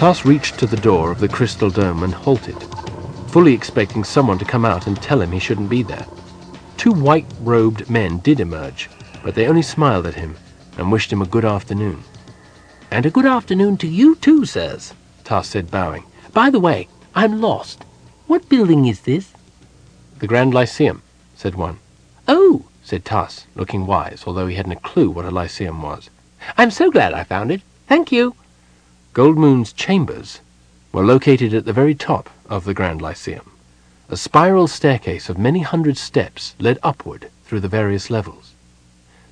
Tass reached to the door of the crystal dome and halted, fully expecting someone to come out and tell him he shouldn't be there. Two white-robed men did emerge, but they only smiled at him and wished him a good afternoon. And a good afternoon to you too, sirs, Tass said, bowing. By the way, I'm lost. What building is this? The Grand Lyceum, said one. Oh, said Tass, looking wise, although he hadn't a clue what a lyceum was. I'm so glad I found it. Thank you. Goldmoon's chambers were located at the very top of the Grand Lyceum. A spiral staircase of many hundred steps led upward through the various levels.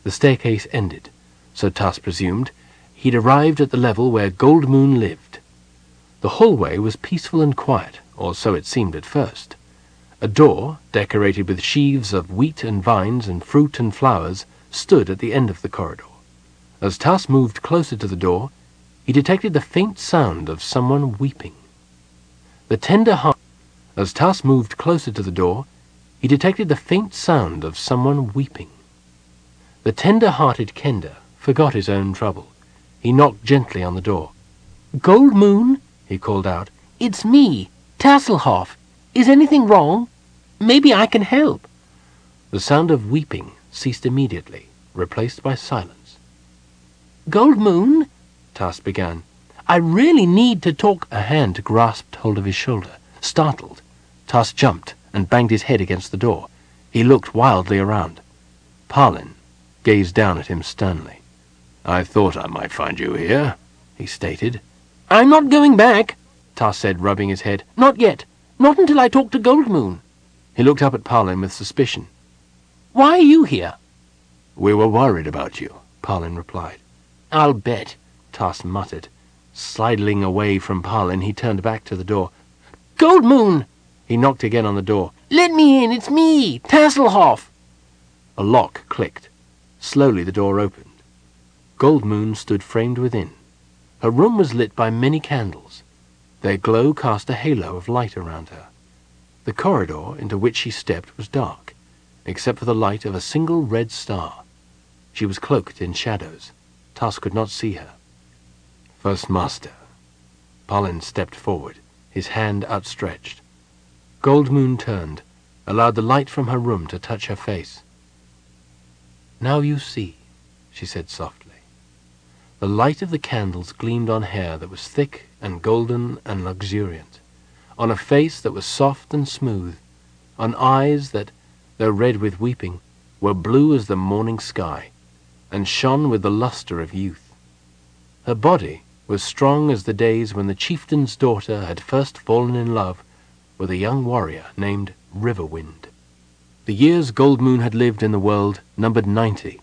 The staircase ended, so Tass presumed, he'd arrived at the level where Goldmoon lived. The hallway was peaceful and quiet, or so it seemed at first. A door, decorated with sheaves of wheat and vines and fruit and flowers, stood at the end of the corridor. As Tass moved closer to the door, he detected the faint sound of someone weeping. The tender heart. As Tass moved closer to the door, he detected the faint sound of someone weeping. The tender-hearted Kender forgot his own trouble. He knocked gently on the door. Goldmoon, he called out. It's me, Tasslehoff. Is anything wrong? Maybe I can help. The sound of weeping ceased immediately, replaced by silence. Goldmoon, Tass began. I really need to talk. A hand grasped hold of his shoulder. Startled, Tass jumped and banged his head against the door. He looked wildly around. Palin gazed down at him sternly. I thought I might find you here, he stated. I'm not going back, Tass said, rubbing his head. Not yet. Not until I talk to Goldmoon. He looked up at Palin with suspicion. Why are you here? We were worried about you, Palin replied. I'll bet, Tass muttered. Sidling away from Palin, he turned back to the door. Goldmoon! He knocked again on the door. Let me in, it's me, Tasslehoff!" A lock clicked. Slowly the door opened. Goldmoon stood framed within. Her room was lit by many candles. Their glow cast a halo of light around her. The corridor into which she stepped was dark, except for the light of a single red star. She was cloaked in shadows. Tass could not see her. First Master. Palin stepped forward, his hand outstretched. Goldmoon turned, allowed the light from her room to touch her face. Now you see, she said softly. The light of the candles gleamed on hair that was thick and golden and luxuriant, on a face that was soft and smooth, on eyes that, though red with weeping, were blue as the morning sky, and shone with the luster of youth. Her body was strong as the days when the chieftain's daughter had first fallen in love with a young warrior named Riverwind. The years Goldmoon had lived in the world numbered ninety,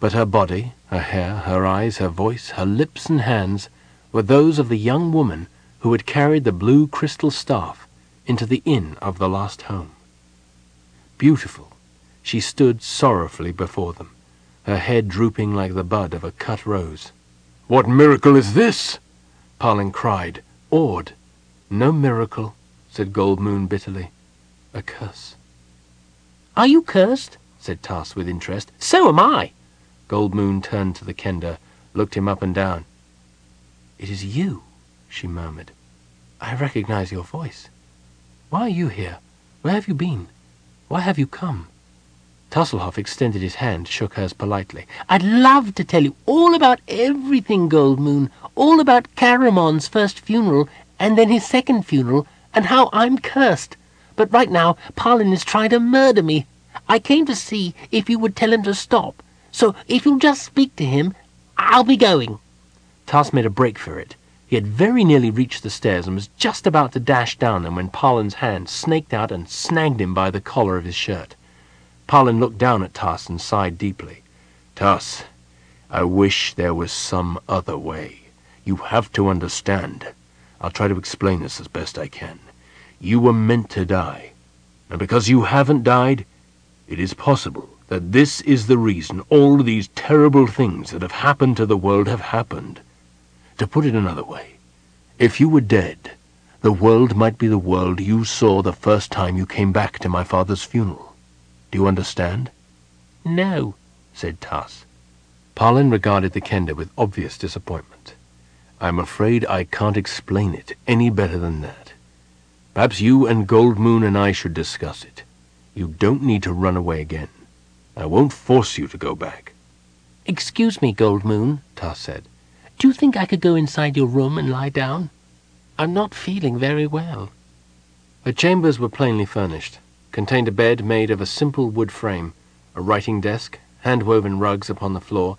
but her body, her hair, her eyes, her voice, her lips and hands were those of the young woman who had carried the blue crystal staff into the inn of the last home. Beautiful, she stood sorrowfully before them, her head drooping like the bud of a cut rose. What miracle is this? Parlin cried, awed. No miracle, said Goldmoon bitterly. A curse. Are you cursed? said Tass with interest. So am I. Goldmoon turned to the Kender, looked him up and down. It is you, she murmured. I recognize your voice. Why are you here? Where have you been? Why have you come? Tasslehoff extended his hand, shook hers politely. I'd love to tell you all about everything, Goldmoon, all about Caramon's first funeral, and then his second funeral, and how I'm cursed. But right now, Palin is trying to murder me. I came to see if you would tell him to stop. So if you'll just speak to him, I'll be going. Tass made a break for it. He had very nearly reached the stairs and was just about to dash down them when Palin's hand snaked out and snagged him by the collar of his shirt. Palin looked down at Tass and sighed deeply. Tass, I wish there was some other way. You have to understand. I'll try to explain this as best I can. You were meant to die. And because you haven't died, it is possible that this is the reason all these terrible things that have happened to the world have happened. To put it another way, if you were dead, the world might be the world you saw the first time you came back to my father's funeral. Do you understand? No, said Tass. Palin regarded the Kender with obvious disappointment. I'm afraid I can't explain it any better than that. Perhaps you and Goldmoon and I should discuss it. You don't need to run away again. I won't force you to go back. Excuse me, Goldmoon, Tas said. Do you think I could go inside your room and lie down? I'm not feeling very well. Her chambers were plainly furnished, contained a bed made of a simple wood frame, a writing desk, hand-woven rugs upon the floor,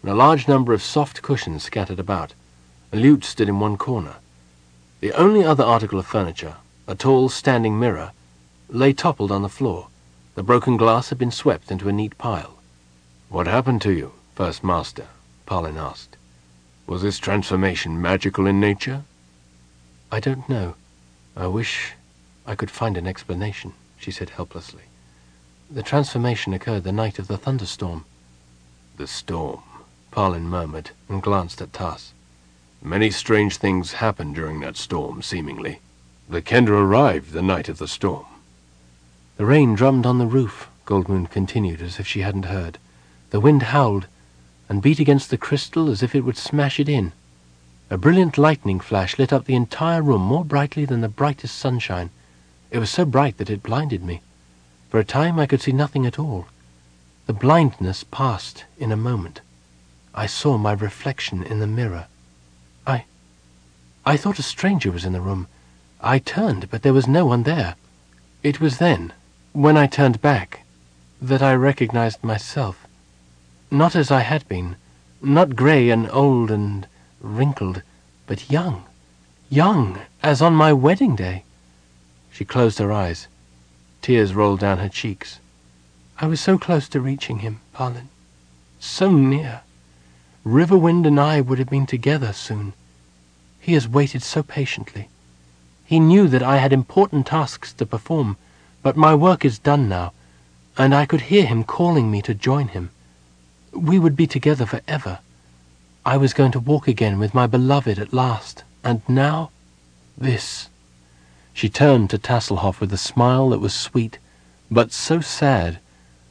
and a large number of soft cushions scattered about. A lute stood in one corner. The only other article of furniture, a tall standing mirror, lay toppled on the floor. The broken glass had been swept into a neat pile. What happened to you, First Master? Palin asked. Was this transformation magical in nature? I don't know. I wish I could find an explanation, she said helplessly. The transformation occurred the night of the thunderstorm. The storm, Palin murmured and glanced at Tas. Many strange things happened during that storm, seemingly. The Kender arrived the night of the storm. The rain drummed on the roof, Goldmoon continued as if she hadn't heard. The wind howled and beat against the crystal as if it would smash it in. A brilliant lightning flash lit up the entire room more brightly than the brightest sunshine. It was so bright that it blinded me. For a time I could see nothing at all. The blindness passed in a moment. I saw my reflection in the mirror. I... I thought a stranger was in the room. I turned, but there was no one there. It was then, when I turned back, that I recognized myself. Not as I had been, not grey and old and wrinkled, but young, young as on my wedding day. She closed her eyes. Tears rolled down her cheeks. I was so close to reaching him, Palin. So near. Riverwind and I would have been together soon. He has waited so patiently. He knew that I had important tasks to perform, but my work is done now, and I could hear him calling me to join him. We would be together forever. I was going to walk again with my beloved at last, and now, this. She turned to Tasslehoff with a smile that was sweet, but so sad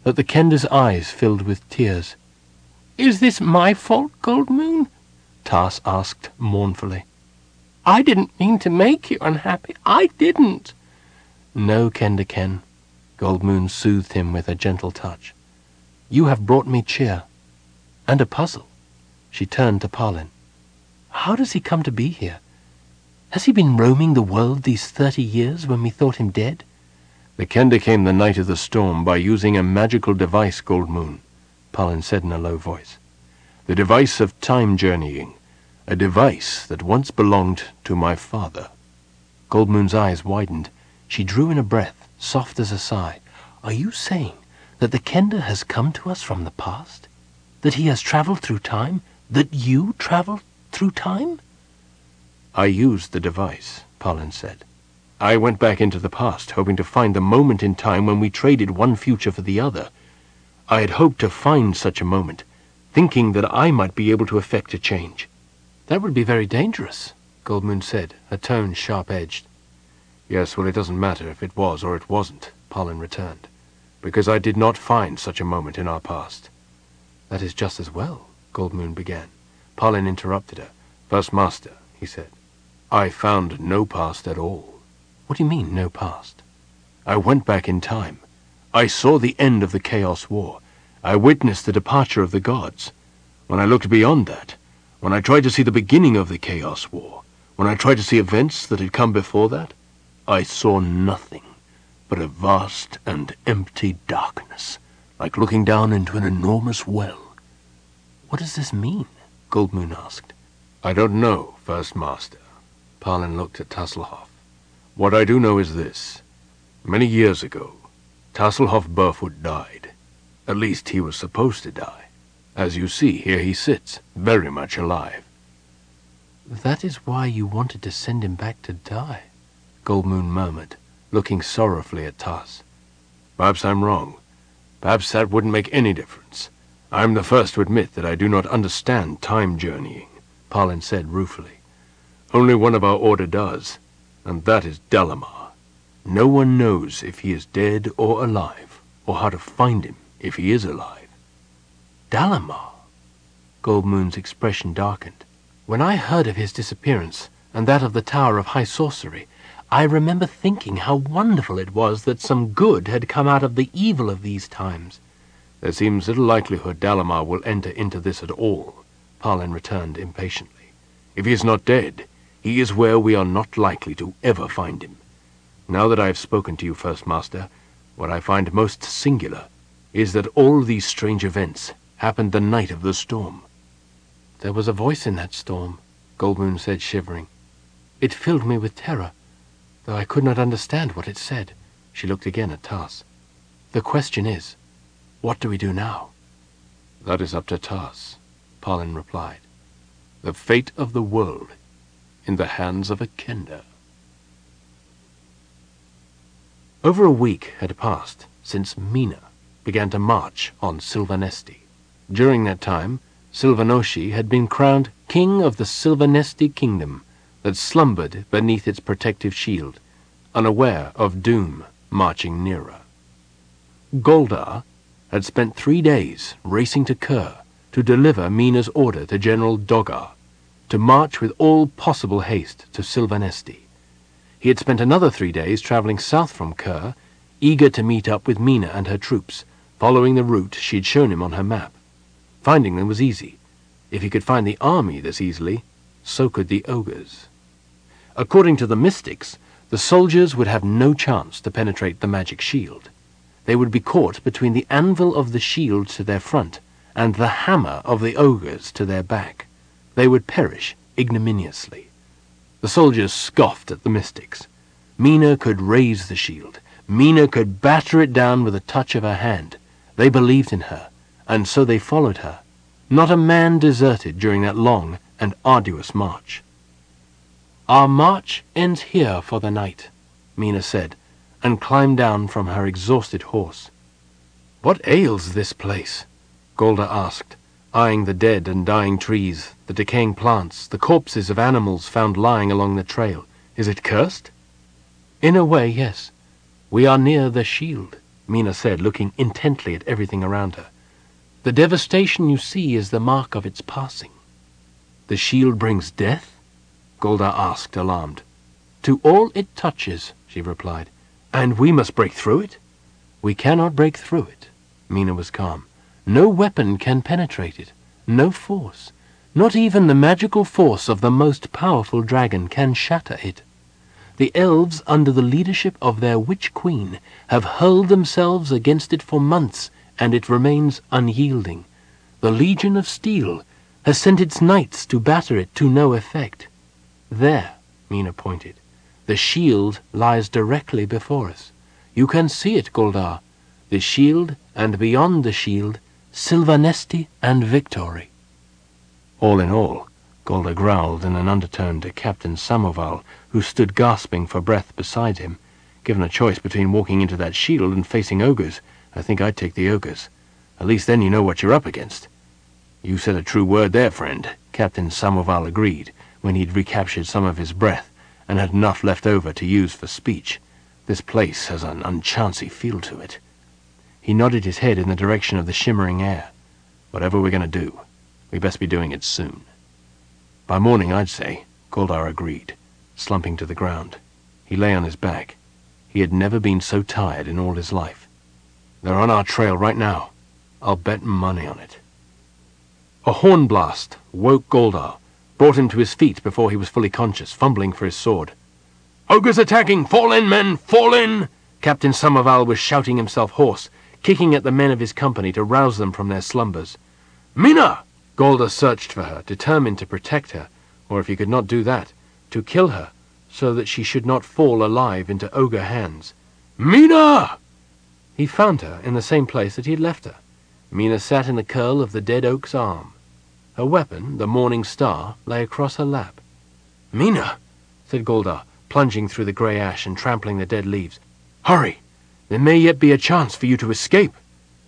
that the Kender's eyes filled with tears. Is this my fault, Goldmoon? Tass asked mournfully. I didn't mean to make you unhappy. I didn't. No, Kender Ken. Goldmoon soothed him with a gentle touch. You have brought me cheer. And a puzzle. She turned to Palin. How does he come to be here? Has he been roaming the world these thirty years when we thought him dead? The Kender came the night of the storm by using a magical device, Goldmoon, Palin said in a low voice. The device of time journeying a device that once belonged to my father. Goldmoon's eyes widened. She drew in a breath, soft as a sigh. Are you saying that the Kender has come to us from the past? That he has traveled through time? That you traveled through time? I used the device, Palin said. I went back into the past, hoping to find the moment in time when we traded one future for the other. I had hoped to find such a moment, thinking that I might be able to effect a change. That would be very dangerous, Goldmoon said, her tone sharp-edged. Yes, well, it doesn't matter if it was or it wasn't, Palin returned, because I did not find such a moment in our past. That is just as well, Goldmoon began. Palin interrupted her. First Master, he said, I found no past at all. What do you mean, no past? I went back in time. I saw the end of the Chaos War. I witnessed the departure of the gods. When I looked beyond that, when I tried to see the beginning of the Chaos War, when I tried to see events that had come before that, I saw nothing but a vast and empty darkness, like looking down into an enormous well. What does this mean? Goldmoon asked. I don't know, First Master. Palin looked at Tasslehoff. What I do know is this. Many years ago, Tasslehoff Burrfoot died. At least he was supposed to die. As you see, here he sits, very much alive. That is why you wanted to send him back to die, Goldmoon murmured, looking sorrowfully at Tass. Perhaps I'm wrong. Perhaps that wouldn't make any difference. I'm the first to admit that I do not understand time journeying, Palin said ruefully. Only one of our order does, and that is Dalamar. No one knows if he is dead or alive, or how to find him if he is alive. Dalamar? Goldmoon's expression darkened. When I heard of his disappearance, and that of the Tower of High Sorcery, I remember thinking how wonderful it was that some good had come out of the evil of these times. There seems little likelihood Dalamar will enter into this at all, Palin returned impatiently. If he is not dead, he is where we are not likely to ever find him. Now that I have spoken to you, First Master, what I find most singular is that all these strange events happened the night of the storm. There was a voice in that storm, Goldmoon said, shivering. It filled me with terror, though I could not understand what it said. She looked again at Tas. The question is, what do we do now? That is up to Tas, Palin replied. The fate of the world in the hands of a Kender. Over a week had passed since Mina began to march on Silvanesti. During that time, Silvanoshei had been crowned king of the Silvanesti kingdom that slumbered beneath its protective shield, unaware of doom marching nearer. Galdar had spent three days racing to Khur to deliver Mina's order to General Dogah to march with all possible haste to Silvanesti. He had spent another three days traveling south from Khur, eager to meet up with Mina and her troops, following the route she had shown him on her map. Finding them was easy. If he could find the army this easily, so could the ogres. According to the mystics, the soldiers would have no chance to penetrate the magic shield. They would be caught between the anvil of the shield to their front and the hammer of the ogres to their back. They would perish ignominiously. The soldiers scoffed at the mystics. Mina could raise the shield. Mina could batter it down with a touch of her hand. They believed in her, and so they followed her. Not a man deserted during that long and arduous march. Our march ends here for the night, Mina said, and climbed down from her exhausted horse. What ails this place? Galdar asked, eyeing the dead and dying trees, the decaying plants, the corpses of animals found lying along the trail. Is it cursed? In a way, yes. We are near the shield, Mina said, looking intently at everything around her. The devastation you see is the mark of its passing. The shield brings death? Galdar asked, alarmed. To all it touches, she replied. And we must break through it? We cannot break through it. Mina was calm. No weapon can penetrate it. No force. Not even the magical force of the most powerful dragon can shatter it. The elves, under the leadership of their witch queen, have hurled themselves against it for months, and it remains unyielding. The Legion of Steel has sent its knights to batter it to no effect. There, Mina pointed. The shield lies directly before us. You can see it, Galdar. The shield, and beyond the shield, Silvanesti and victory. All in all, Galdar growled in an undertone to Captain Samuval, who stood gasping for breath beside him. Given a choice between walking into that shield and facing ogres, I think I'd take the ogres. At least then you know what you're up against. You said a true word there, friend, Captain Samuval agreed, when he'd recaptured some of his breath and had enough left over to use for speech. This place has an unchancy feel to it. He nodded his head in the direction of the shimmering air. Whatever we're going to do, we best be doing it soon. By morning, I'd say, Galdar agreed, slumping to the ground. He lay on his back. He had never been so tired in all his life. They're on our trail right now. I'll bet money on it. A horn blast woke Galdar, brought him to his feet before he was fully conscious, fumbling for his sword. Ogres attacking! Fall in, men! Fall in! Captain Samuval was shouting himself hoarse, kicking at the men of his company to rouse them from their slumbers. Mina! Galdar searched for her, determined to protect her, or if he could not do that, to kill her, so that she should not fall alive into ogre hands. Mina! He found her in the same place that he had left her. Mina sat in the curl of the dead oak's arm. Her weapon, the morning star, lay across her lap. Mina, said Galdar, plunging through the grey ash and trampling the dead leaves. Hurry! There may yet be a chance for you to escape.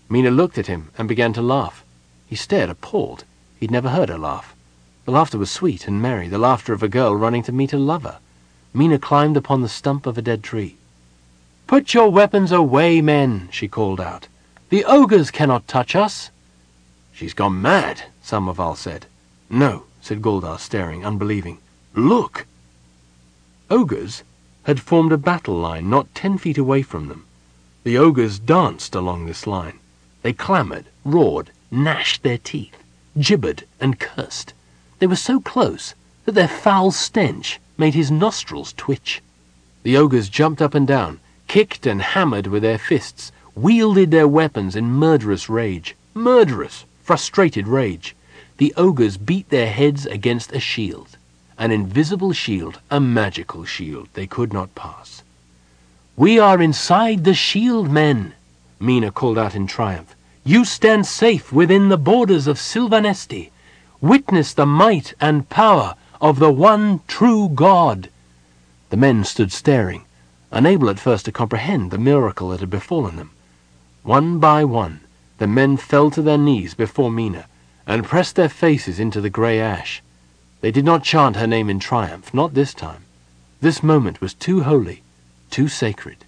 Mina looked at him and began to laugh. He stared, appalled. He'd never heard her laugh. The laughter was sweet and merry, the laughter of a girl running to meet a lover. Mina climbed upon the stump of a dead tree. Put your weapons away, men, she called out. The ogres cannot touch us. She's gone mad, Samuval said. No, said Galdar, staring, unbelieving. Look! Ogres had formed a battle line not ten feet away from them. The ogres danced along this line. They clamoured, roared, gnashed their teeth, gibbered, and cursed. They were so close that their foul stench made his nostrils twitch. The ogres jumped up and down, kicked and hammered with their fists, wielded their weapons in murderous rage. Murderous, frustrated rage. The ogres beat their heads against a shield. An invisible shield, a magical shield they could not pass. We are inside the shield, men, Mina called out in triumph. You stand safe within the borders of Silvanesti. Witness the might and power of the one true God. The men stood staring, unable at first to comprehend the miracle that had befallen them. One by one, the men fell to their knees before Mina and pressed their faces into the grey ash. They did not chant her name in triumph, not this time. This moment was too holy, too sacred.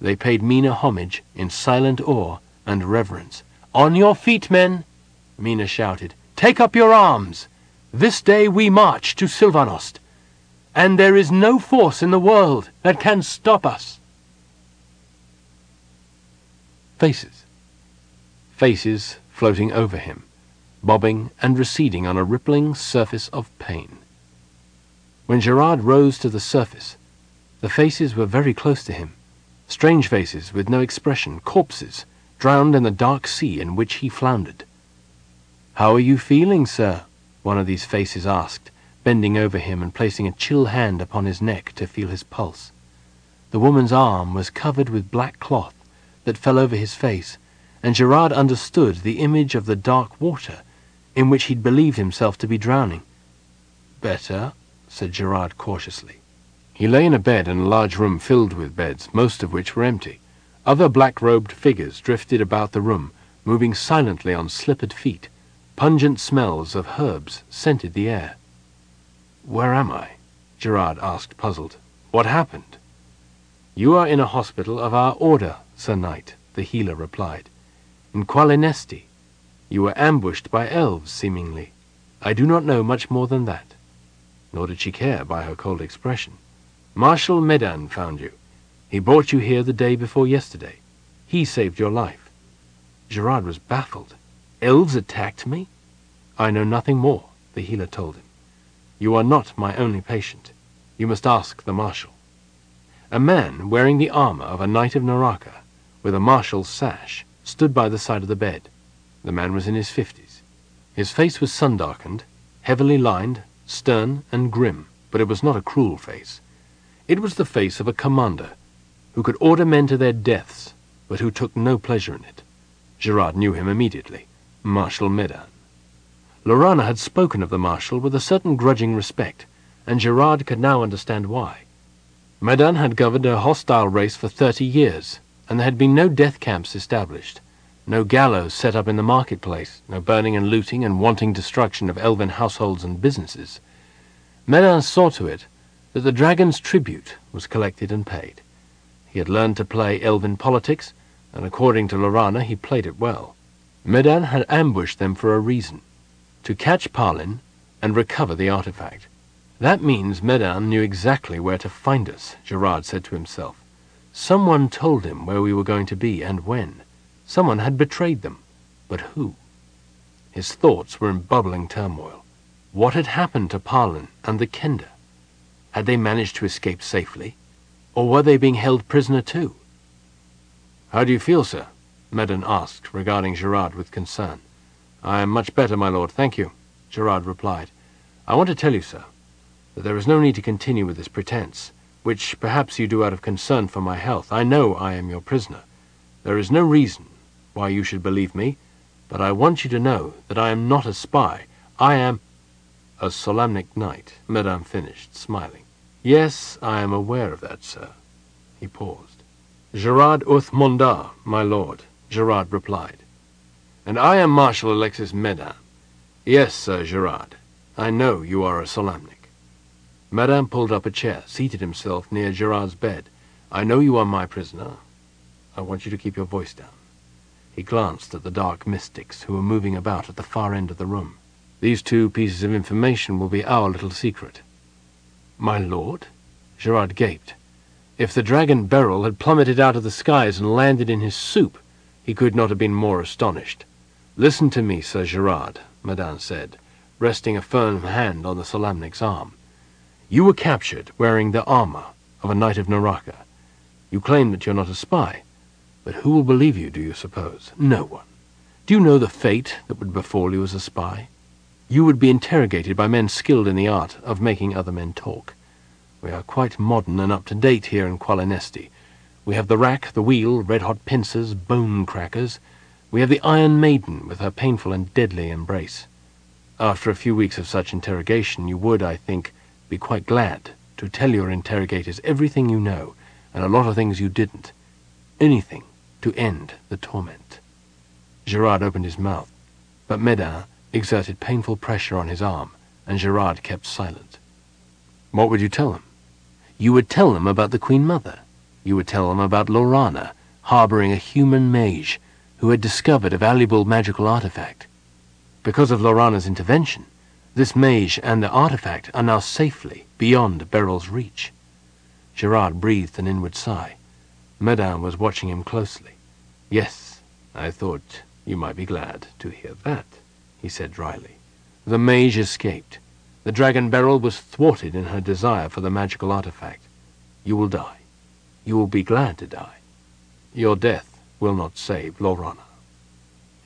They paid Mina homage in silent awe and reverence. On your feet, men, Mina shouted. Take up your arms. This day we march to Silvanost and there is no force in the world that can stop us. Faces. Faces floating over him, bobbing and receding on a rippling surface of pain. When Gerard rose to the surface, the faces were very close to him, strange faces with no expression, corpses, drowned in the dark sea in which he floundered. How are you feeling, sir? one of these faces asked, bending over him and placing a chill hand upon his neck to feel his pulse. The woman's arm was covered with black cloth that fell over his face, and Gerard understood the image of the dark water in which he'd believed himself to be drowning. Better, said Gerard cautiously. He lay in a bed in a large room filled with beds, most of which were empty. Other black-robed figures drifted about the room, moving silently on slippered feet. Pungent smells of herbs scented the air. Where am I? Gerard asked, puzzled. What happened? You are in a hospital of our order, Sir Knight, the healer replied. In Qualinesti. You were ambushed by elves, seemingly. I do not know much more than that. Nor did she care by her cold expression. Marshal Medan found you. He brought you here the day before yesterday. He saved your life. Gerard was baffled. Elves attacked me? I know nothing more, the healer told him. You are not my only patient. You must ask the marshal. A man wearing the armor of a knight of Neraka, with a marshal's sash, stood by the side of the bed. The man was in his fifties. His face was sun-darkened, heavily lined, stern and grim, but it was not a cruel face. It was the face of a commander, who could order men to their deaths, but who took no pleasure in it. Gerard knew him immediately, Marshal Medan. Laurana had spoken of the Marshal with a certain grudging respect, and Gerard could now understand why. Medan had governed a hostile race for thirty years, and there had been no death camps established, no gallows set up in the marketplace, no burning and looting and wanting destruction of elven households and businesses. Medan saw to it that the dragon's tribute was collected and paid. He had learned to play elven politics, and according to Laurana he played it well. Medan had ambushed them for a reason to catch Palin and recover the artifact. That means Medan knew exactly where to find us, Gerard said to himself. Someone told him where we were going to be and when. Someone had betrayed them. But who? His thoughts were in bubbling turmoil. What had happened to Palin and the Kender? Had they managed to escape safely? Or were they being held prisoner too? How do you feel, sir? Medan asked, regarding Gerard with concern. I am much better, my lord, thank you, Gerard replied. I want to tell you, sir, that there is no need to continue with this pretense, which perhaps you do out of concern for my health. I know I am your prisoner. There is no reason why you should believe me, but I want you to know that I am not a spy. I am a Solamnic knight, Medan finished, smiling. Yes, I am aware of that, sir. He paused. Gerard Uthmondar, my lord, Gerard replied. And I am Marshal Alexis Medan. Yes, Sir Gerard. I know you are a Solamnic. Medan pulled up a chair, seated himself near Gerard's bed. I know you are my prisoner. I want you to keep your voice down. He glanced at the dark mystics who were moving about at the far end of the room. These two pieces of information will be our little secret. My lord? Gerard gaped. If the dragon Beryl had plummeted out of the skies and landed in his soup, he could not have been more astonished. Listen to me, Sir Gerard, Medan said, resting a firm hand on the Solamnic's arm. You were captured wearing the armor of a knight of Neraka. You claim that you're not a spy, but who will believe you, do you suppose? No one. Do you know the fate that would befall you as a spy? You would be interrogated by men skilled in the art of making other men talk. We are quite modern and up to date here in Qualinesti. We have the rack, the wheel, red-hot pincers, bone crackers. We have the Iron Maiden with her painful and deadly embrace. After a few weeks of such interrogation, you would, I think, be quite glad to tell your interrogators everything you know, and a lot of things you didn't. Anything to end the torment. Gerard opened his mouth, but Medan exerted painful pressure on his arm, and Gerard kept silent. What would you tell them? You would tell them about the Queen Mother. You would tell them about Laurana, harboring a human mage who had discovered a valuable magical artifact. Because of Laurana's intervention, this mage and the artifact are now safely beyond Beryl's reach. Gerard breathed an inward sigh. Medan was watching him closely. Yes, I thought you might be glad to hear that, he said dryly. The mage escaped. The dragon Beryl was thwarted in her desire for the magical artifact. You will die. You will be glad to die. Your death will not save Laurana.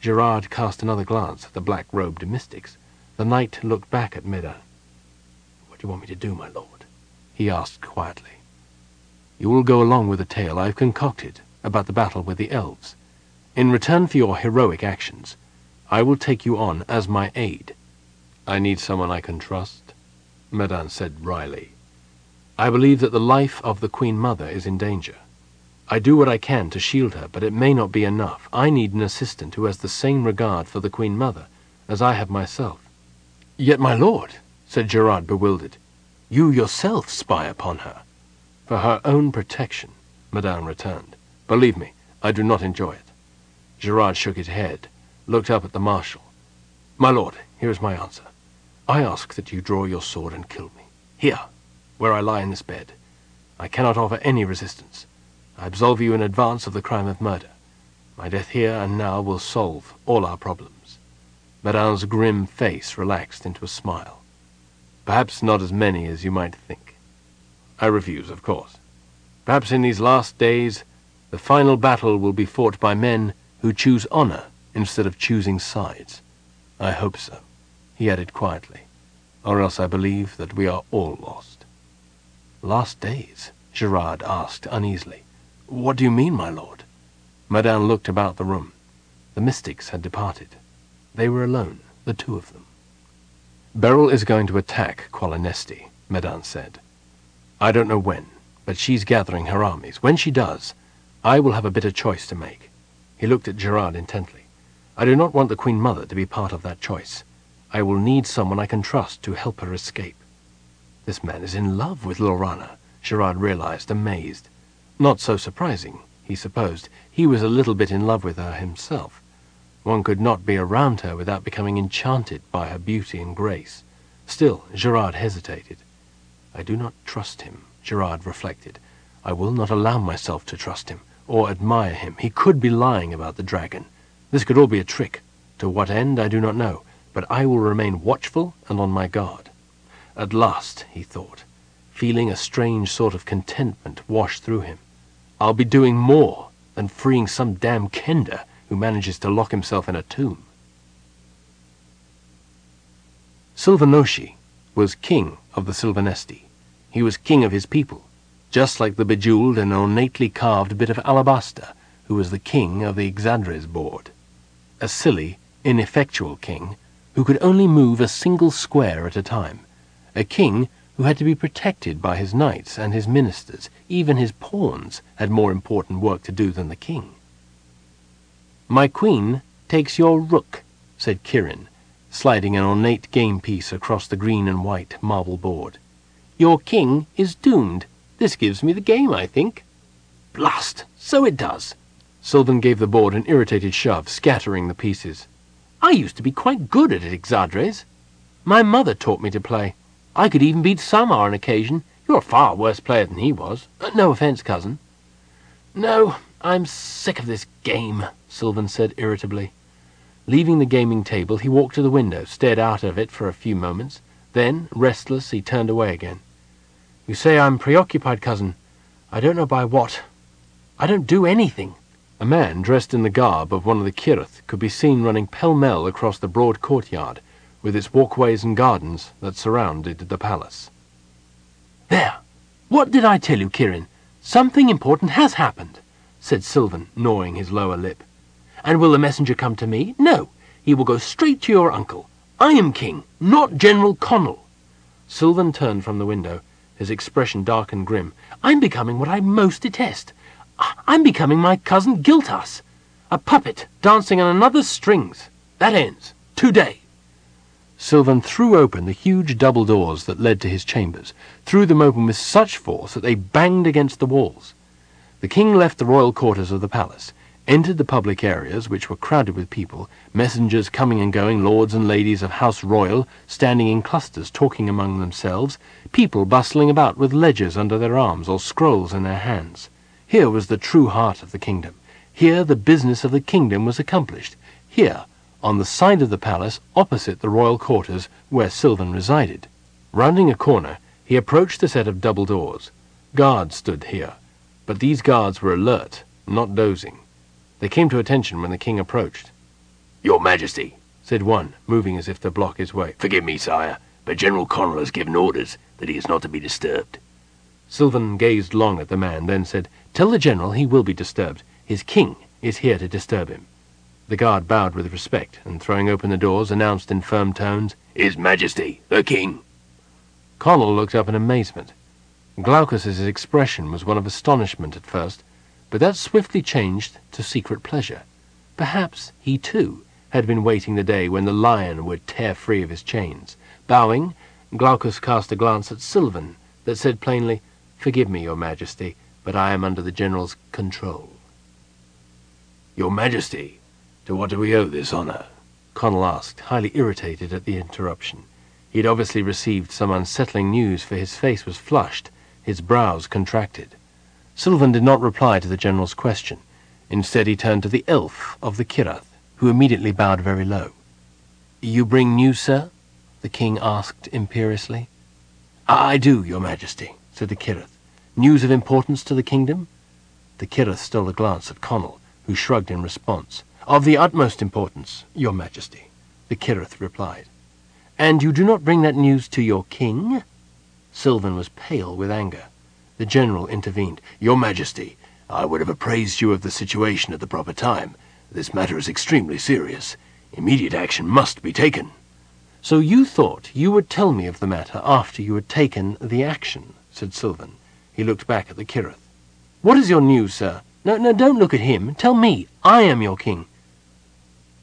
Gerard cast another glance at the black-robed mystics. The knight looked back at Medan. What do you want me to do, my lord? he asked quietly. You will go along with the tale I've concocted about the battle with the elves. In return for your heroic actions, I will take you on as my aide. I need someone I can trust, Medan said wryly. I believe that the life of the Queen Mother is in danger. I do what I can to shield her, but it may not be enough. I need an assistant who has the same regard for the Queen Mother as I have myself. Yet, my lord, said Gerard, bewildered, you yourself spy upon her. For her own protection, Medan returned. Believe me, I do not enjoy it. Gerard shook his head, looked up at the Marshal. My lord, here is my answer. I ask that you draw your sword and kill me. Here, where I lie in this bed. I cannot offer any resistance. I absolve you in advance of the crime of murder. My death here and now will solve all our problems. Medan's grim face relaxed into a smile. Perhaps not as many as you might think. I refuse, of course. Perhaps in these last days, the final battle will be fought by men who choose honor instead of choosing sides. I hope so he added quietly, or else I believe that we are all lost. Last days? Gerard asked uneasily. What do you mean, my lord? Medan looked about the room. The mystics had departed. They were alone, the two of them. Beryl is going to attack Qualinesti, Medan said. I don't know when, but she's gathering her armies. When she does, I will have a bitter choice to make. He looked at Gerard intently. I do not want the Queen Mother to be part of that choice. I will need someone I can trust to help her escape. This man is in love with Laurana, Gerard realized, amazed. Not so surprising, he supposed. He was a little bit in love with her himself. One could not be around her without becoming enchanted by her beauty and grace. Still, Gerard hesitated. I do not trust him, Gerard reflected. I will not allow myself to trust him, or admire him. He could be lying about the dragon. This could all be a trick. To what end, I do not know but I will remain watchful and on my guard. At last, he thought, feeling a strange sort of contentment wash through him, I'll be doing more than freeing some damn Kender who manages to lock himself in a tomb. Silvanoshei was king of the Silvanesti. He was king of his people, just like the bejeweled and ornately carved bit of alabaster who was the king of the Exadres board. A silly, ineffectual king who could only move a single square at a time, a king who had to be protected by his knights and his ministers. Even his pawns had more important work to do than the king. My queen takes your rook, said Kiryn, sliding an ornate game piece across the green and white marble board. Your king is doomed. This gives me the game, I think. Blast! So it does. Sylvan gave the board an irritated shove, scattering the pieces. I used to be quite good at Exadres. My mother taught me to play. I could even beat Samar on occasion. You're a far worse player than he was. Uh, no offence, cousin. No, I'm sick of this game, Sylvan said irritably. Leaving the gaming table, he walked to the window, stared out of it for a few moments. Then, restless, he turned away again. You say I'm preoccupied, cousin. I don't know by what. I don't do anything. A man dressed in the garb of one of the Kirath could be seen running pell-mell across the broad courtyard, with its walkways and gardens that surrounded the palace. There! What did I tell you, Kiryn? Something important has happened, said Sylvan, gnawing his lower lip. And will the messenger come to me? No, he will go straight to your uncle. I am king, not General Konnal. Sylvan turned from the window, his expression dark and grim. I'm becoming what I most detest. I'm becoming my cousin Gilthas, a puppet dancing on another's strings. That ends today. Sylvan threw open the huge double doors that led to his chambers, threw them open with such force that they banged against the walls. The king left the royal quarters of the palace, entered the public areas, which were crowded with people, messengers coming and going, lords and ladies of House Royal standing in clusters talking among themselves, people bustling about with ledgers under their arms or scrolls in their hands. Here was the true heart of the kingdom. Here the business of the kingdom was accomplished. Here, on the side of the palace opposite the royal quarters where Sylvan resided. Rounding a corner, he approached the set of double doors. Guards stood here, but these guards were alert, not dozing. They came to attention when the king approached. Your Majesty, said one, moving as if to block his way. Forgive me, sire, but General Konnal has given orders that he is not to be disturbed. Sylvan gazed long at the man, then said, Tell the general he will be disturbed. His king is here to disturb him. The guard bowed with respect, and throwing open the doors, announced in firm tones, His Majesty, the King. Konnal looked up in amazement. Glaucous's expression was one of astonishment at first, but that swiftly changed to secret pleasure. Perhaps he, too, had been waiting the day when the lion would tear free of his chains. Bowing, Glaucous cast a glance at Sylvan that said plainly, Forgive me, your majesty, but I am under the general's control. Your majesty, to what do we owe this honor? Konnal asked, highly irritated at the interruption. He had obviously received some unsettling news, for his face was flushed, his brows contracted. Sylvan did not reply to the general's question. Instead, he turned to the elf of the Kirath, who immediately bowed very low. You bring news, sir? the king asked imperiously. I do, your majesty, said the Kirath. News of importance to the kingdom? The Kirath stole a glance at Konnal, who shrugged in response. Of the utmost importance, your majesty, the Kirath replied. And you do not bring that news to your king? Sylvan was pale with anger. The general intervened. Your Majesty, I would have appraised you of the situation at the proper time. This matter is extremely serious. Immediate action must be taken. So you thought you would tell me of the matter after you had taken the action, said Sylvan. He looked back at the Kirath. What is your news, sir? No, no, don't look at him. Tell me. I am your king.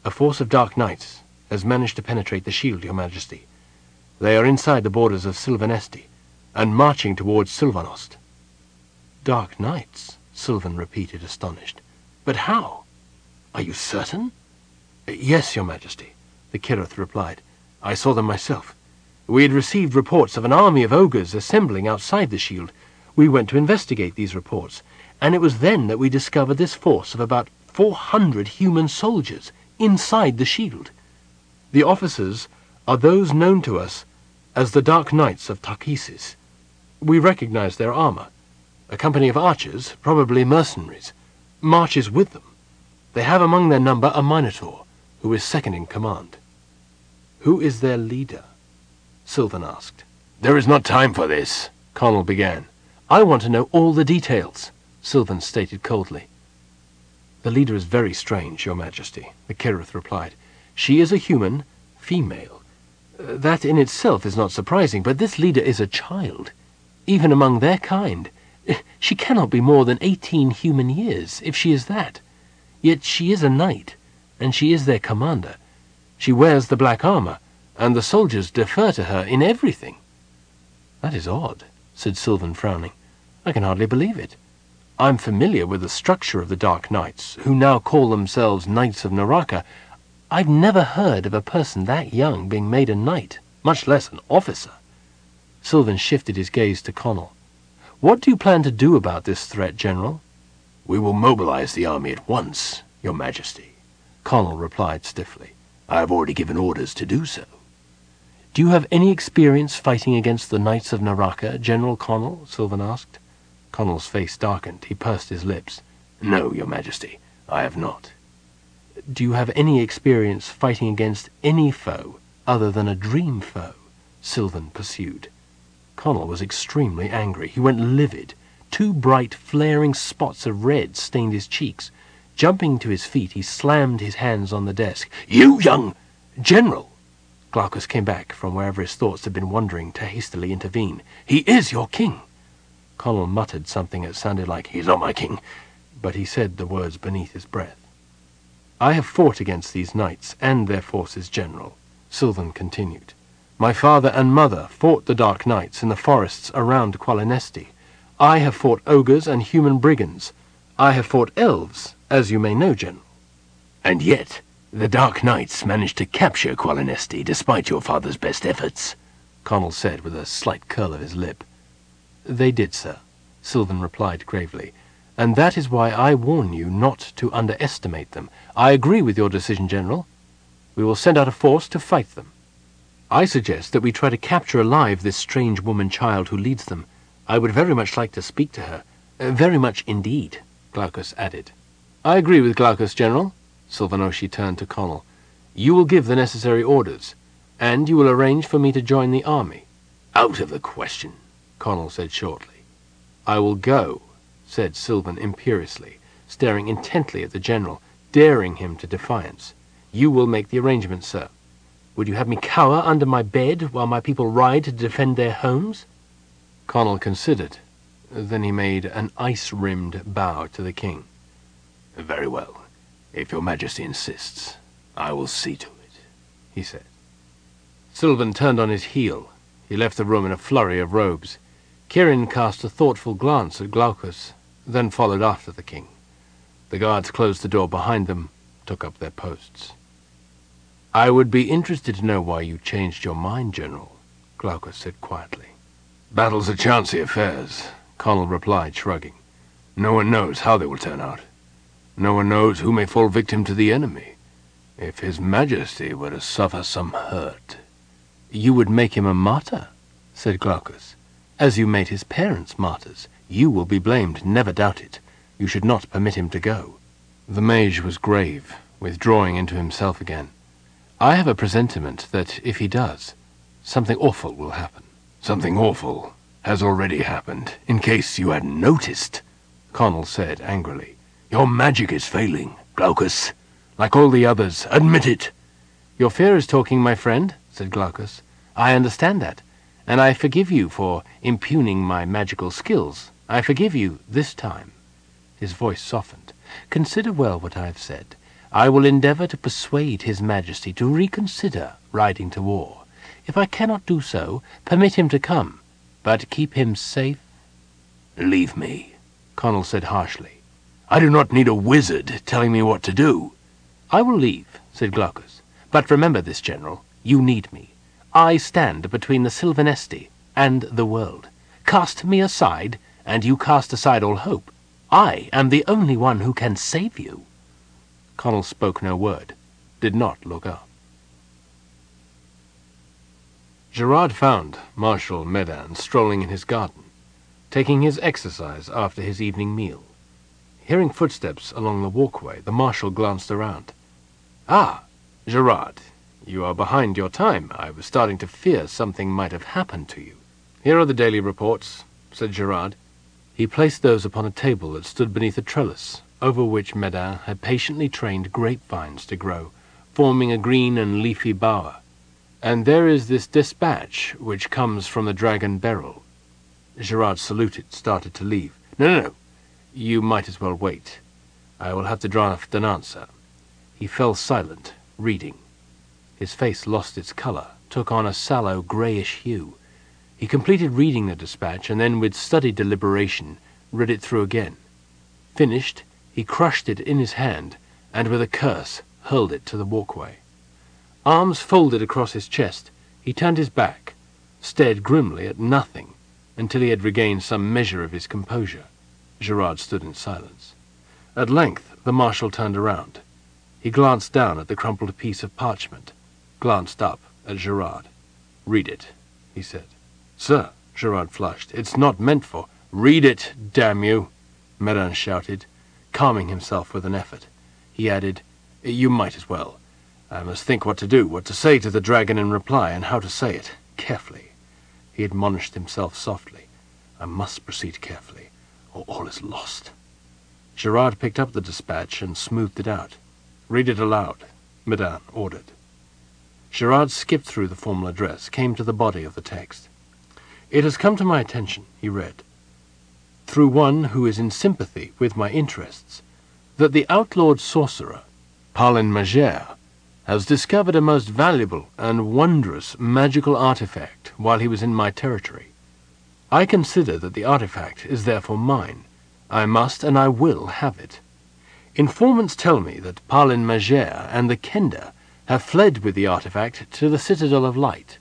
A force of dark knights has managed to penetrate the shield, your majesty. They are inside the borders of Silvanesti, and marching towards Silvanost. Dark Knights, Sylvan repeated, astonished. But how? Are you certain? Yes, your majesty, the Kirath replied. I saw them myself. We had received reports of an army of ogres assembling outside the shield. We went to investigate these reports, and it was then that we discovered this force of about four hundred human soldiers inside the shield. The officers are those known to us as the Dark Knights of Takhisis. We recognize their armor. A company of archers, probably mercenaries, marches with them. They have among their number a Minotaur, who is second in command. Who is their leader? Sylvan asked. There is not time for this, Konnal began. I want to know all the details, Sylvan stated coldly. The leader is very strange, your majesty, the Kirath replied. She is a human, female. Uh, that in itself is not surprising, but this leader is a child. Even among their kind, she cannot be more than eighteen human years, if she is that. Yet she is a knight, and she is their commander. She wears the black armor, and the soldiers defer to her in everything. That is odd, said Sylvan, frowning. I can hardly believe it. I'm familiar with the structure of the Dark Knights, who now call themselves Knights of Neraka. I've never heard of a person that young being made a knight. much less an officer. Sylvan shifted his gaze to Konnal. What do you plan to do about this threat, General? We will mobilize the army at once, Your Majesty, Konnal replied stiffly. I have already given orders to do so. Do you have any experience fighting against the Knights of Neraka, General Konnal? Silvan asked. Konnal's face darkened. He pursed his lips. No, Your Majesty, I have not. Do you have any experience fighting against any foe other than a dream foe? Silvan pursued. Konnal was extremely angry. He went livid. Two bright, flaring spots of red stained his cheeks. Jumping to his feet, he slammed his hands on the desk. You young... General! Glaucous came back from wherever his thoughts had been wandering to hastily intervene. He is your king! Konnal muttered something that sounded like, He's not my king, but he said the words beneath his breath. I have fought against these knights and their forces, General, Silvan continued. My father and mother fought the Dark Knights in the forests around Qualinesti. I have fought ogres and human brigands. I have fought elves, as you may know, General. And yet, the Dark Knights managed to capture Qualinesti despite your father's best efforts, Konnal said with a slight curl of his lip. They did, sir, Silvan replied gravely, and that is why I warn you not to underestimate them. I agree with your decision, General. We will send out a force to fight them. I suggest that we try to capture alive this strange woman-child who leads them. I would very much like to speak to her. Uh, very much indeed, Glaucous added. I agree with Glaucous, General. Silvanoshei turned to Konnal. You will give the necessary orders, and you will arrange for me to join the army. Out of the question, Konnal said shortly. I will go, said Silvan imperiously, staring intently at the general, daring him to defiance. You will make the arrangements, sir. Would you have me cower under my bed while my people ride to defend their homes? Konnal considered. Then he made an ice-rimmed bow to the king. Very well. If your majesty insists, I will see to it, he said. Silvan turned on his heel. He left the room in a flurry of robes. Kiryn cast a thoughtful glance at Glaucous, then followed after the king. The guards closed the door behind them, took up their posts. I would be interested to know why you changed your mind, General, Glaucous said quietly. Battles are chancy affairs, Konnal replied, shrugging. No one knows how they will turn out. No one knows who may fall victim to the enemy. If His Majesty were to suffer some hurt... You would make him a martyr, said Glaucous. As you made his parents martyrs, you will be blamed, never doubt it. You should not permit him to go. The mage was grave, withdrawing into himself again. I have a presentiment that if he does, something awful will happen. Something awful has already happened, in case you hadn't noticed, Konnal said angrily. Your magic is failing, Glaucous. Like all the others, admit it. Your fear is talking, my friend, said Glaucous. I understand that, and I forgive you for impugning my magical skills. I forgive you this time. His voice softened. Consider well what I have said. I will endeavour to persuade His Majesty to reconsider riding to war. If I cannot do so, permit him to come, but keep him safe. Leave me, Konnal said harshly. I do not need a wizard telling me what to do. I will leave, said Glaucous. But remember this, General. You need me. I stand between the Silvanesti and the world. Cast me aside, and you cast aside all hope. I am the only one who can save you. Konnal spoke no word, did not look up. Gerard found Marshal Medan strolling in his garden, taking his exercise after his evening meal. Hearing footsteps along the walkway, the Marshal glanced around. Ah, Gerard, you are behind your time. I was starting to fear something might have happened to you. Here are the daily reports, said Gerard. He placed those upon a table that stood beneath a trellis, over which Medan had patiently trained grapevines to grow, forming a green and leafy bower. And there is this dispatch which comes from the Dragon Beryl. Gerard saluted, started to leave. No, no, no. You might as well wait. I will have to draft an answer. He fell silent, reading. His face lost its colour, took on a sallow, greyish hue. He completed reading the dispatch, and then, with studied deliberation, read it through again. Finished, he crushed it in his hand, and with a curse hurled it to the walkway. Arms folded across his chest, He turned his back, stared grimly at nothing, until he had regained some measure of his composure. Gerard stood in silence. At length the Marshal turned around. He glanced down at the crumpled piece of parchment, glanced up at Gerard. "Read it," he said. "Sir," Gerard flushed, "it's not meant for—" "Read it, damn you!" Medan shouted, calming himself with an effort. He added, "You might as well. I must think what to do, what to say to the dragon in reply, and how to say it. Carefully." He admonished himself softly. "I must proceed carefully, or all is lost." Gerard picked up the dispatch and smoothed it out. "Read it aloud," Medan ordered. Gerard skipped through the formal address, came to the body of the text. "It has come to my attention," he read, "through one who is in sympathy with my interests, that the outlawed sorcerer, Palin Majere, has discovered a most valuable and wondrous magical artifact while he was in my territory. I consider that the artifact is therefore mine. I must and I will have it. Informants tell me that Palin Majere and the Kender have fled with the artifact to the Citadel of Light.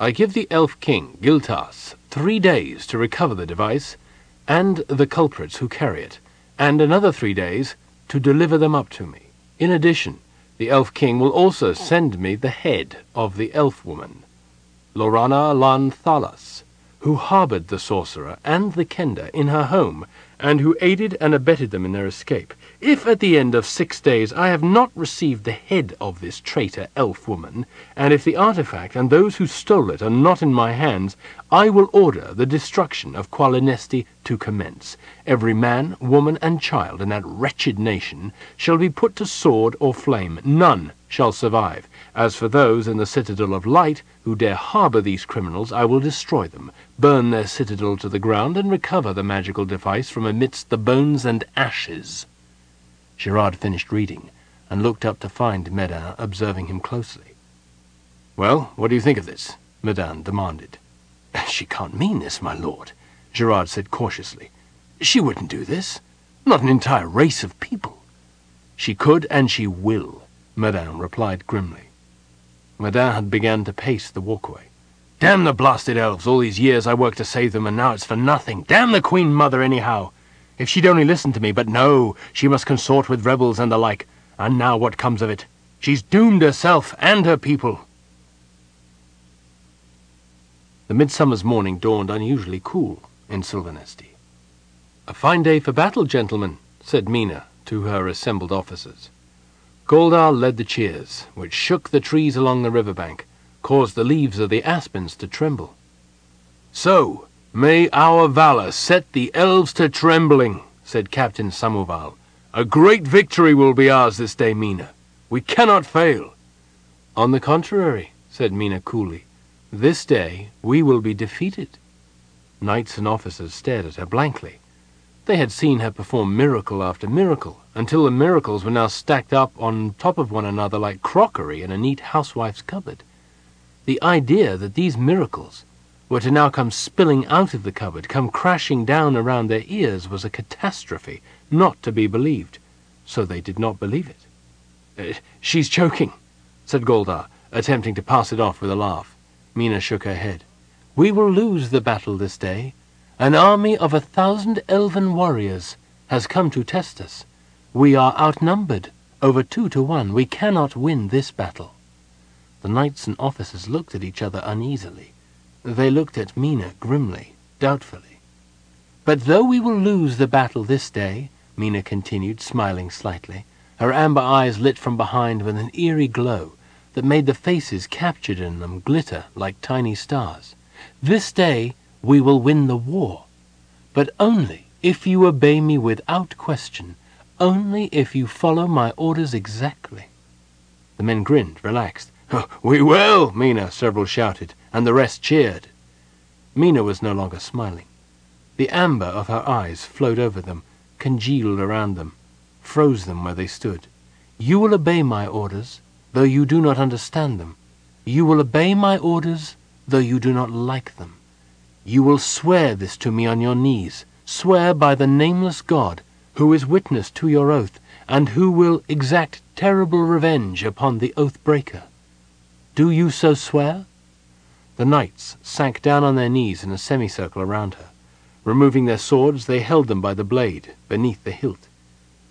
I give the Elf King, Gilthas, three days to recover the device and the culprits who carry it, and another three days to deliver them up to me. In addition, the Elf King will also send me the head of the Elf Woman, Lorana Lan Thalas, who harbored the sorcerer and the Kender in her home, and who aided and abetted them in their escape. If at the end of six days I have not received the head of this traitor elf woman, and if the artifact and those who stole it are not in my hands, I will order the destruction of Qualinesti to commence. Every man, woman, and child in that wretched nation shall be put to sword or flame. None shall survive. As for those in the Citadel of Light who dare harbor these criminals, I will destroy them, burn their citadel to the ground, and recover the magical device from amidst the bones and ashes. Gerard finished reading, and looked up to find Medan observing him closely. "Well, what do you think of this?" Medan demanded. "She can't mean this, my lord," Gerard said cautiously. "She wouldn't do this. Not an entire race of people." "She could and she will," Medan replied grimly. Medan had begun to pace the walkway. Damn the blasted elves! All these years I worked to save them, and now it's for nothing. Damn the Queen Mother, anyhow! If she'd only listened to me, but no, she must consort with rebels and the like. And now what comes of it? She's doomed herself and her people. The midsummer's morning dawned unusually cool in Silvanesti. A fine day for battle, gentlemen, said Mina to her assembled officers. Galdar led the cheers, which shook the trees along the river bank, caused the leaves of the aspens to tremble. So, may our valor set the elves to trembling, said Captain Samuval. A great victory will be ours this day, Mina. We cannot fail. On the contrary, said Mina coolly, this day we will be defeated. Knights and officers stared at her blankly. They had seen her perform miracle after miracle, until the miracles were now stacked up on top of one another like crockery in a neat housewife's cupboard. The idea that these miracles were to now come spilling out of the cupboard, come crashing down around their ears, was a catastrophe not to be believed. So they did not believe it. Uh, she's choking, said Galdar, attempting to pass it off with a laugh. Mina shook her head. We will lose the battle this day, an army of a thousand elven warriors has come to test us. We are outnumbered, over two to one. We cannot win this battle. The knights and officers looked at each other uneasily. They looked at Mina grimly, doubtfully. But though we will lose the battle this day, Mina continued, smiling slightly, her amber eyes lit from behind with an eerie glow that made the faces captured in them glitter like tiny stars. This day we will win the war, but only if you obey me without question, only if you follow my orders exactly. The men grinned, relaxed. we will, Mina, several shouted, and the rest cheered. Mina was no longer smiling. The amber of her eyes flowed over them, congealed around them, froze them where they stood. You will obey my orders, though you do not understand them. You will obey my orders, though you do not like them. You will swear this to me on your knees, swear by the nameless God, who is witness to your oath, and who will exact terrible revenge upon the oath breaker. Do you so swear? The knights sank down on their knees in a semicircle around her. Removing their swords, they held them by the blade, beneath the hilt.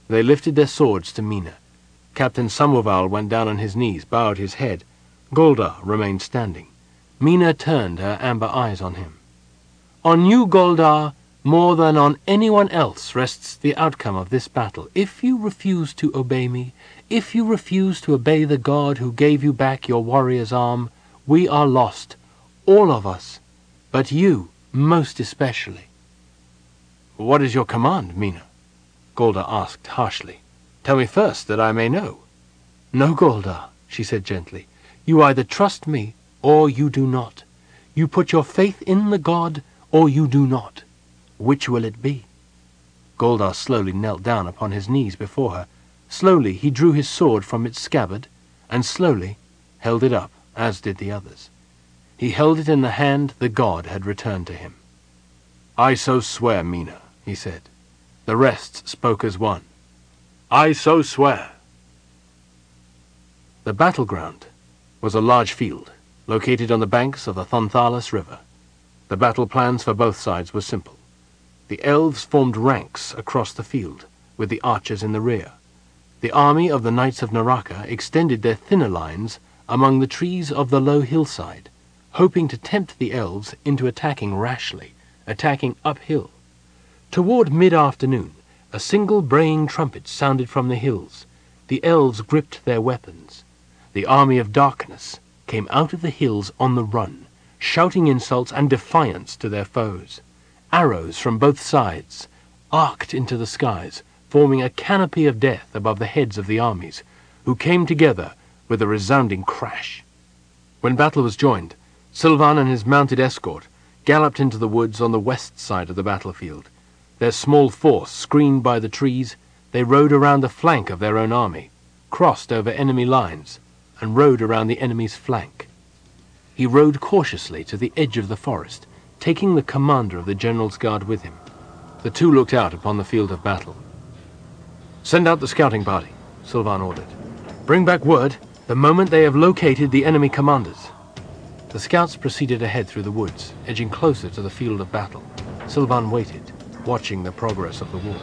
They lifted their swords to Mina. Captain Samuval went down on his knees, bowed his head. Galdar remained standing. Mina turned her amber eyes on him. On you, Galdar, more than on anyone else rests the outcome of this battle. If you refuse to obey me, if you refuse to obey the god who gave you back your warrior's arm, we are lost, all of us, but you most especially. What is your command, Mina? Galdar asked harshly. Tell me first, that I may know. No, Galdar, she said gently. You either trust me, or you do not. You put your faith in the god, or you do not. Which will it be? Galdar slowly knelt down upon his knees before her. Slowly he drew his sword from its scabbard, and slowly held it up, as did the others. He held it in the hand the god had returned to him. I so swear, Mina, he said. The rest spoke as one. I so swear. The battleground was a large field, located on the banks of the Thonthalas River. The battle plans for both sides were simple. The elves formed ranks across the field, with the archers in the rear. The army of the Knights of Neraka extended their thinner lines among the trees of the low hillside, hoping to tempt the elves into attacking rashly, attacking uphill. Toward mid-afternoon, a single braying trumpet sounded from the hills. The elves gripped their weapons. The army of darkness came out of the hills on the run, shouting insults and defiance to their foes. Arrows from both sides arced into the skies, forming a canopy of death above the heads of the armies, who came together with a resounding crash. When battle was joined, Silvan and his mounted escort galloped into the woods on the west side of the battlefield. Their small force screened by the trees, they rode around the flank of their own army, crossed over enemy lines, and rode around the enemy's flank. He rode cautiously to the edge of the forest, taking the commander of the general's guard with him. The two looked out upon the field of battle. Send out the scouting party, Silvan ordered. Bring back word the moment they have located the enemy commanders. The scouts proceeded ahead through the woods, edging closer to the field of battle. Silvan waited, watching the progress of the war.